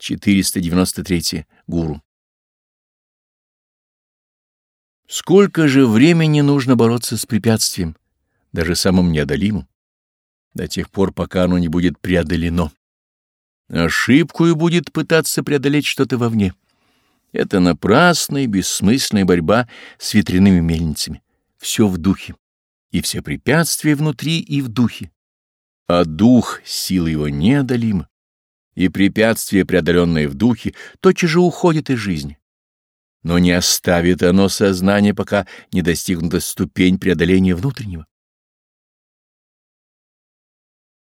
493. Гуру. Сколько же времени нужно бороться с препятствием, даже самым неодолимым, до тех пор, пока оно не будет преодолено. Ошибку и будет пытаться преодолеть что-то вовне. Это напрасная и бессмысленная борьба с ветряными мельницами. Все в духе, и все препятствия внутри и в духе. А дух, сила его неодолима, и препятствия, преодоленные в духе, тотчас же уходят из жизни. Но не оставит оно сознание, пока не достигнута ступень преодоления внутреннего.